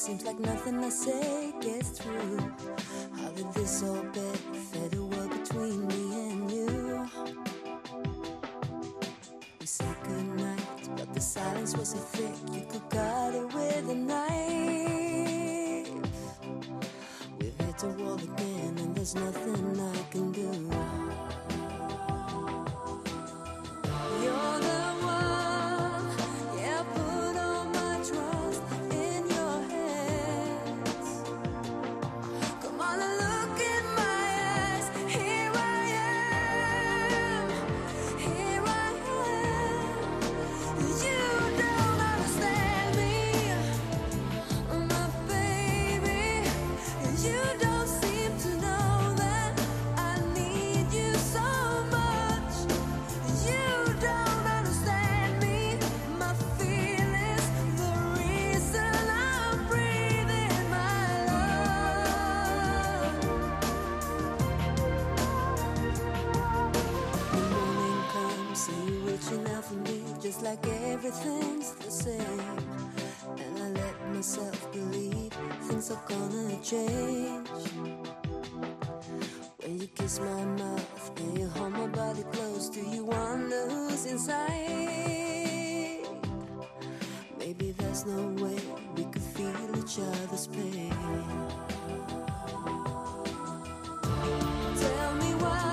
seems like nothing I say gets through. How did this all benefit a world between me and you? We said goodnight, but the silence was so thick you could cut it with a knife. We've hit a wall again, and there's nothing like everything's the same. And I let myself believe things are gonna change. When you kiss my mouth and you hold my body close, do you wonder who's inside? Maybe there's no way we could feel each other's pain. Tell me why